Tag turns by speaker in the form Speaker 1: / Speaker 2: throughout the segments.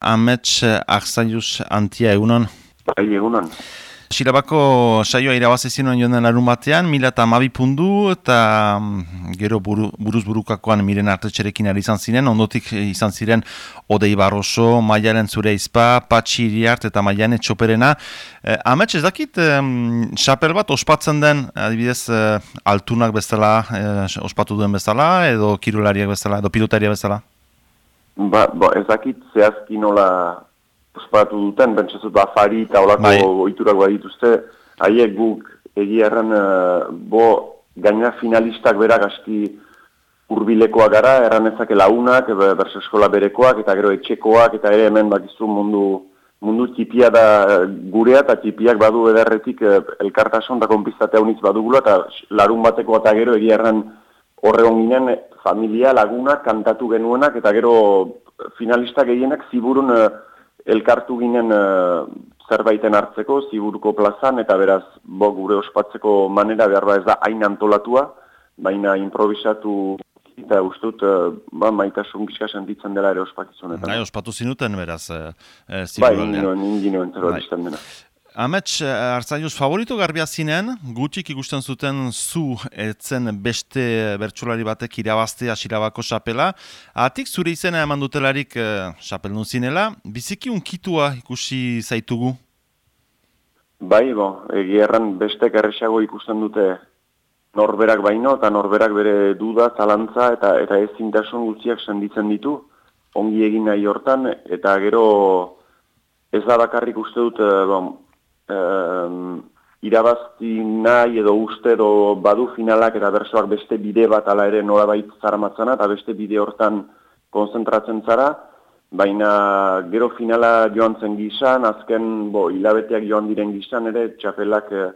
Speaker 1: Amets Arzaius Antia egunon.
Speaker 2: Bai, egunon.
Speaker 1: Sirabako saioa irabazezinuen joan den larun batean, mila eta amabi pundu, eta mm, gero buru, buruz burukakoan miren artetxerekin ari izan ziren, ondotik izan ziren Odei Barroso, Maialen Zure Izpa, Patxi Iriart eta Maiane Txoperena. Eh, Amets, ez dakit, eh, xapel bat ospatzen den, adibidez, eh, altunak bezala, eh, ospatu duen bezala, edo kirulariak bezala, edo pilotariak bezala?
Speaker 2: Ba, ba, ez dakit zehazki nola ospatu duten, bentsazut afari eta olako bai. oiturak badituzte, haiek guk egia erran, uh, bo, gaina finalistak berak aski urbilekoak gara, erran ezake launak, berse eskola berekoak, eta gero etxekoak, eta ere hemen bakizu mundu mundu txipia da eh, gurea, eta txipiak badu ederretik eh, elkartasun da konpistatea unitz badugula, eta larun bateko eta gero egia erran horre ginen familia laguna kantatu genuenak eta gero finalistak gehienak ziburun uh, elkartu ginen uh, zerbaiten hartzeko ziburuko plazan eta beraz bo gure ospatzeko manera behar ba ez da hain antolatua baina improvisatu eta ustut uh, ba, maitasun gizka sentitzen dela ere ospakizunetan.
Speaker 1: Bai, ospatu zinuten beraz uh,
Speaker 2: uh, Bai, ninoen, ninoen, ninoen,
Speaker 1: Amets, hartzaiuz, favorito garbia zinen, gutxik ikusten zuten zu etzen beste bertsolari batek irabaztea xirabako xapela. Atik zure izena eman dutelarik xapel uh, zinela, biziki unkitua ikusi zaitugu?
Speaker 2: Bai, bo, egierran beste erresago ikusten dute norberak baino, eta norberak bere duda, zalantza, eta eta ez zintasun guztiak senditzen ditu, ongi egin nahi hortan, eta gero ez da bakarrik uste dut, bon, um, irabazti nahi edo uste edo badu finalak eta bersoak beste bide bat ala ere nola baita zara eta beste bide hortan konzentratzen zara, baina gero finala joan zen gizan, azken bo, hilabeteak joan diren gizan ere txapelak eh,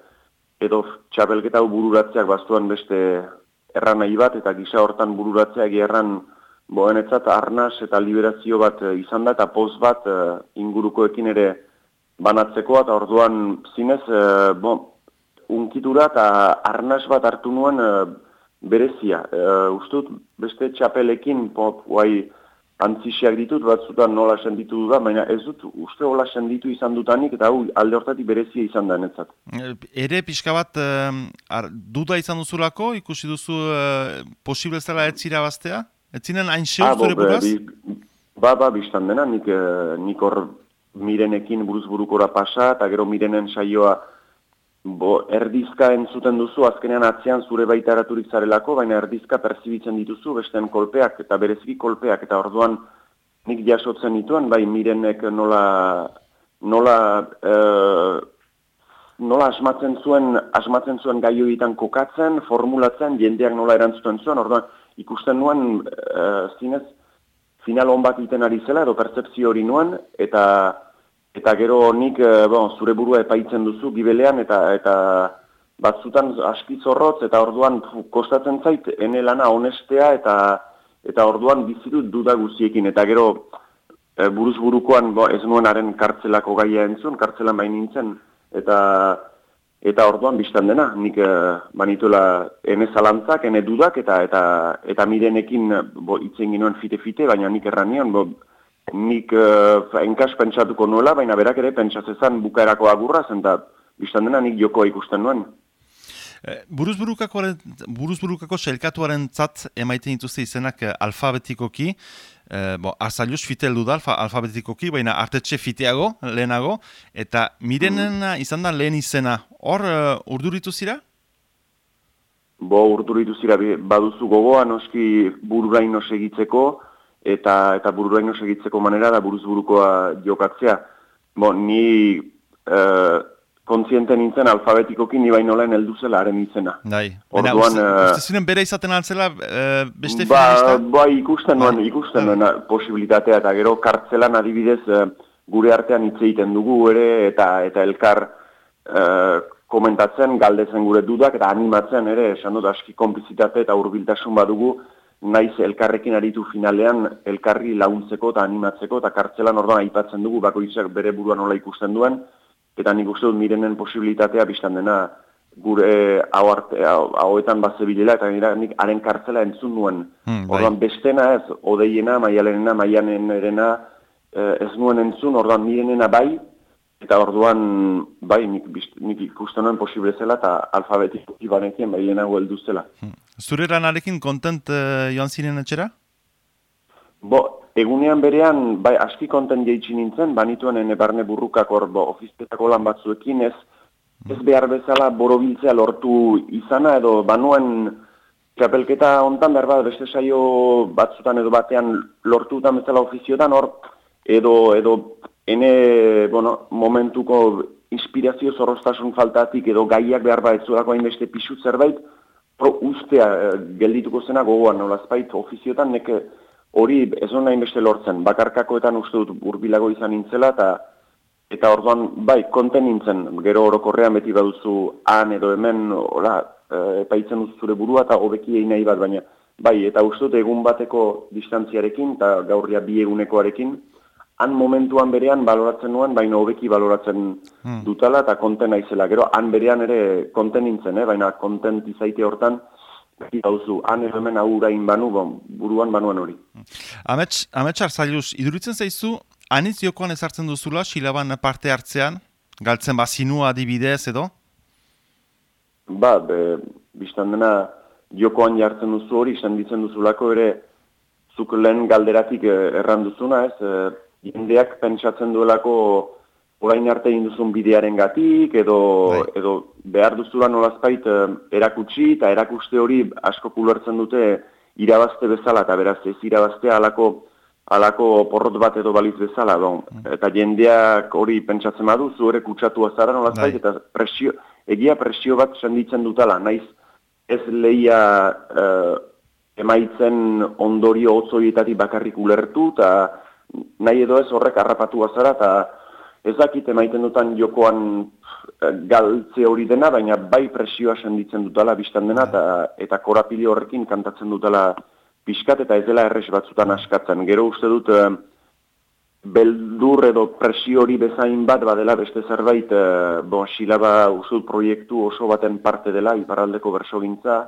Speaker 2: edo txapelketa bururatzeak bastuan beste erran nahi bat eta gisa hortan bururatzeak erran boenetzat arnaz eta liberazio bat eh, izan da eta poz bat uh, ingurukoekin ere banatzeko eta orduan zinez, e, bo, unkitura eta arnaz bat hartu nuen e, berezia. E, ustut, beste txapelekin, pop, guai, antzixiak ditut, batzutan nola senditu da, baina ez dut, uste hola senditu izan dutanik, eta hau alde hortatik berezia izan da netzat.
Speaker 1: Ere pixka bat, ar, duda izan duzulako, ikusi duzu e, posible zela ez zira baztea? Ez zinen hain xeur ah, zure?
Speaker 2: Ba, ba, biztan dena, nik, nik hor mirenekin buruz burukora pasa, eta gero mirenen saioa bo, erdizka entzuten duzu, azkenean atzean zure baita eraturik zarelako, baina erdizka perzibitzen dituzu, bestean kolpeak eta bereziki kolpeak, eta orduan nik jasotzen dituen, bai mirenek nola, nola, e, nola asmatzen zuen, asmatzen zuen gaioetan kokatzen, formulatzen, jendeak nola erantzuten zuen, orduan ikusten nuen, e, zinez, final hon bat iten ari zela, edo percepzio hori nuen, eta Eta gero nik e, bon, zure burua epaitzen duzu gibelean eta eta batzutan aski zorrotz eta orduan kostatzen zait ene lana honestea eta eta orduan bizitut duda guztiekin. Eta gero e, buruz burukoan bo, ez nuenaren kartzelako gaia entzun, kartzelan bain nintzen eta eta orduan biztan dena, nik e, banituela ene zalantzak, ene dudak eta eta eta mirenekin bo, itzen ginoen fite-fite, baina nik erran nion, bo, nik uh, enkas pentsatuko nuela, baina berak ere pentsatzezan bukaerako agurra zen, da biztan dena nik jokoa ikusten nuen.
Speaker 1: Eh, buruz burukako selkatuaren zat emaiten dituzte izenak eh, alfabetikoki, e, bo, arzalius fiteldu da alfa, alfabetikoki, baina artetxe fiteago, lehenago, eta mirenena izan da lehen izena, hor uh, urduritu zira?
Speaker 2: Bo, urduritu zira, baduzu gogoa, noski bururaino segitzeko, eta eta bururaino segitzeko manera da buruz burukoa jokatzea. Bo, ni e, kontziente nintzen alfabetikoki ni baino lehen heldu zela haren izena.
Speaker 1: Dai. Orduan, uste, uste ziren bere izaten altzela e, beste
Speaker 2: ba, finalista? Ba, ikusten nuen, bai. ikusten nuen posibilitatea eta gero kartzelan adibidez e, gure artean hitz egiten dugu ere eta eta elkar e, komentatzen, galdetzen gure dudak eta animatzen ere, esan dut aski konplizitate eta hurbiltasun badugu, naiz elkarrekin aritu finalean elkarri laguntzeko eta animatzeko eta kartzelan orduan aipatzen dugu bakoitzak bere buruan nola ikusten duen eta nik uste dut mirenen posibilitatea biztan dena gure hau arte, hauetan bat zebilela eta nira nik haren kartzela entzun nuen. Hmm, bai. Orduan bestena ez, odeiena, maialenena, maianen erena, ez nuen entzun, orduan mirenena bai, eta orduan bai nik, nik ikusten nuen posible zela, eta alfabetikoki banekien bai lehenago heldu zela. Hmm.
Speaker 1: Zure ranarekin kontent uh, joan ziren etxera?
Speaker 2: Bo, egunean berean, bai, aski kontent jeitsi nintzen, banituen ene barne burrukak hor, bo, ofizpetako lan batzuekin, ez, ez behar bezala borobiltzea lortu izana, edo banuen txapelketa ontan behar bat, beste saio batzutan edo batean lortu bezala ofiziotan, hor, edo, edo, ene, bueno, momentuko inspirazio zorroztasun faltatik, edo gaiak behar bat, ez zuerako hainbeste pixut zerbait, pro ustea eh, geldituko zena gogoan, nolazpait ofiziotan, neke hori ez hona inbeste lortzen, bakarkakoetan uste dut urbilago izan nintzela, eta eta orduan, bai, konten nintzen, gero orokorrean beti baduzu han edo hemen, hola, e, epaitzen duzu zure burua, eta hobeki nahi bat, baina, bai, eta uste dut egun bateko distantziarekin, eta gaurria bi egunekoarekin, han momentuan berean baloratzen nuen, baina hobeki baloratzen hmm. dutala, eta konten naizela. Gero, han berean ere konten nintzen, eh? baina konten izaite hortan, gauzu, han hemen aurain banu, bon, buruan banuen hori.
Speaker 1: Amets, amets arzailuz, iduritzen zaizu, anitz jokoan ezartzen duzula, silaban parte hartzean, galtzen bazinua adibidez edo?
Speaker 2: Ba, be, biztan dena, jokoan jartzen duzu hori, izan ditzen duzulako ere, zuk lehen galderatik eh, erran duzuna, ez, e, jendeak pentsatzen duelako, orain arte egin duzun bidearen gatik, edo, bai. edo behar duzula nolazpait eh, erakutsi, eta erakuste hori asko kulertzen dute irabazte bezala, eta beraz ez irabazte alako, alako porrot bat edo baliz bezala, don. Mm. eta jendeak hori pentsatzen badu, zu ere kutsatu azara nolazpait, bai. eta presio, egia presio bat senditzen dutala, naiz ez lehia uh, emaitzen ondorio otzoietatik bakarrik ulertu, eta nahi edo ez horrek harrapatu azara, eta ez dakit emaiten dutan jokoan eh, galtze hori dena, baina bai presioa senditzen dutala biztan dena, eta, eta korapili horrekin kantatzen dutala pixkat, eta ez dela erres batzutan askatzen. Gero uste dut, eh, beldur edo presio hori bezain bat badela beste zerbait, e, bon, silaba usul proiektu oso baten parte dela, iparaldeko berso gintza,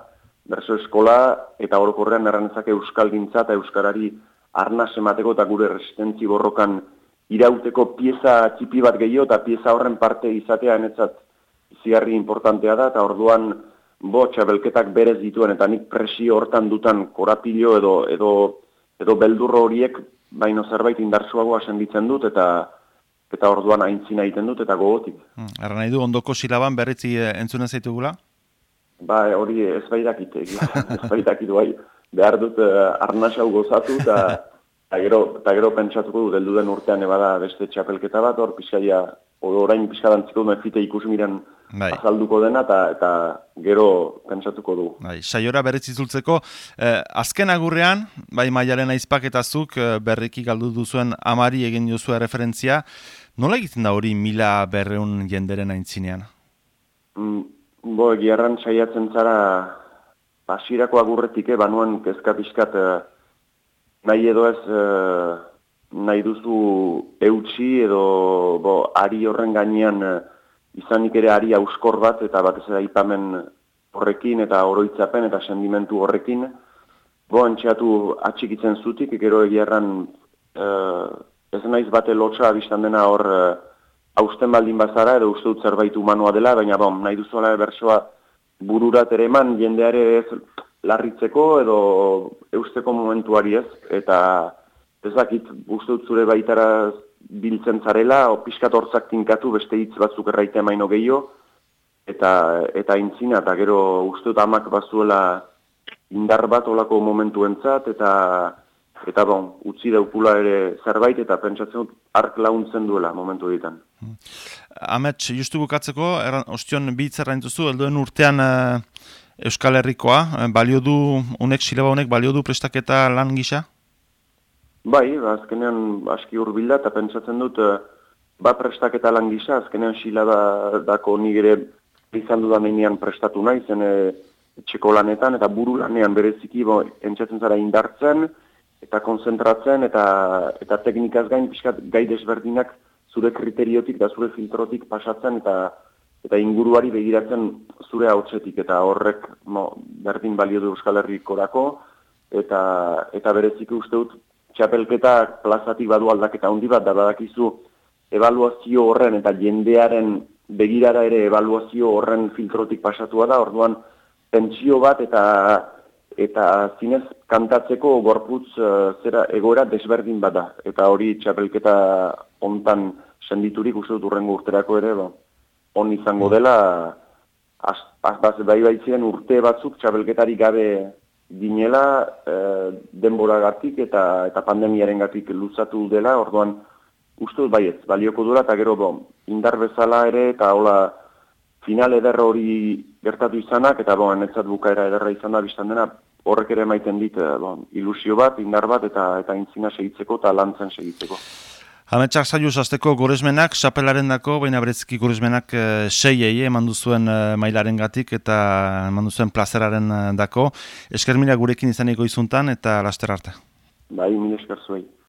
Speaker 2: berso eskola, eta orokorrean erranezak euskal gintza, eta euskarari arnaz emateko eta gure resistentzi borrokan irauteko pieza txipi bat gehiago eta pieza horren parte izatea enetzat zigarri importantea da, eta orduan bo, txabelketak berez dituen, eta nik presio hortan dutan korapilo edo, edo, edo beldurro horiek baino zerbait indartsuagoa senditzen dut, eta eta orduan aintzina egiten dut, eta gogotik.
Speaker 1: Hmm, Erra nahi du, ondoko silaban berritzi eh, entzunen zaitugula?
Speaker 2: Ba, hori ez baidakit, ez baidakit, bai, behar dut uh, arnasau gozatu, eta gero, gero pentsatuko du, deldu den urtean ebada beste txapelketa bat, hor pixaia, orain pixkarantziko du mefite ikusi miren bai. azalduko dena, eta, eta gero pentsatuko du.
Speaker 1: Bai, saiora berriz izultzeko, eh, azken agurrean, bai maialen aizpaketazuk eh, berriki galdu duzuen amari egin duzua referentzia, nola egiten da hori mila berreun jenderen aintzinean?
Speaker 2: Mm, bo, egiarran saiatzen zara, pasirako agurretik, eh, banuan kezka pixkat, eh, nahi edo ez eh, nahi duzu eutxi edo bo, ari horren gainean e, izanik ere ari auskor bat eta bat ez da ipamen horrekin eta oroitzapen eta sendimentu horrekin. Bo antxeatu atxikitzen zutik gero egiarran e, ez naiz bate lotxa abistan dena hor e, hausten baldin bazara edo uste dut zerbait humanoa dela baina bon, nahi duzu ala bersoa bururat ere eman jendeare ez larritzeko edo eusteko momentuari ez, eta ez dakit dut zure baitara biltzen zarela, o pixkat hortzak tinkatu beste hitz batzuk erraitea maino gehiago, eta, eta intzina, eta gero uste dut amak bazuela indar bat olako momentu entzat, eta eta bon, utzi daukula ere zerbait, eta pentsatzen dut ark launtzen duela momentu ditan. Hmm.
Speaker 1: Amets, justu bukatzeko, erran, ostion bitzerra intuzu, elduen urtean uh, Euskal Herrikoa, eh, balio du, unek, silaba honek, balio du prestaketa lan gisa?
Speaker 2: Bai, azkenean aski urbilda eta pentsatzen dut, eh, ba prestaketa lan gisa, azkenean silaba dako nigere izan dudan prestatu nahi, zen e, txeko lanetan, eta buru lanean bereziki, bo, entzatzen zara indartzen, eta konzentratzen, eta, eta teknikaz gain, pixkat, gai desberdinak zure kriteriotik da zure filtrotik pasatzen, eta eta inguruari begiratzen zure hautsetik. Eta horrek mo, berdin balio du Euskal Herrikorako. Eta eta bereziki uste dut txapelketak plazatik badu aldaketa handi bat, da. Badakizu evaluazio horren eta jendearen begirara ere evaluazio horren filtrotik pasatua da, orduan pentsio bat eta eta zinez kantatzeko gorputz uh, zera egoera desberdin bada. Eta hori txapelketa hontan senditurik uste dut urrengo urterako ere, ba, on izango dela, az, az, bai baitzien urte batzuk txapelketari gabe dinela e, denboragatik eta eta pandemiaren gatik luzatu dela, orduan uste dut baiet, balioko dura eta gero bo, indar bezala ere eta hola final ederra hori gertatu izanak eta bo, netzat bukaera ederra izan da biztan dena horrek ere maiten dit eh, bo, ilusio bat, indar bat eta eta intzina segitzeko eta lantzen segitzeko.
Speaker 1: Hametxak zailu azteko goresmenak, xapelaren dako, baina bereziki goresmenak e, sei egi eman duzuen e, mailaren gatik eta eman duzuen plazeraren dako. Esker mila gurekin izaniko izuntan eta laster arte.
Speaker 2: Bai, mila esker zuei.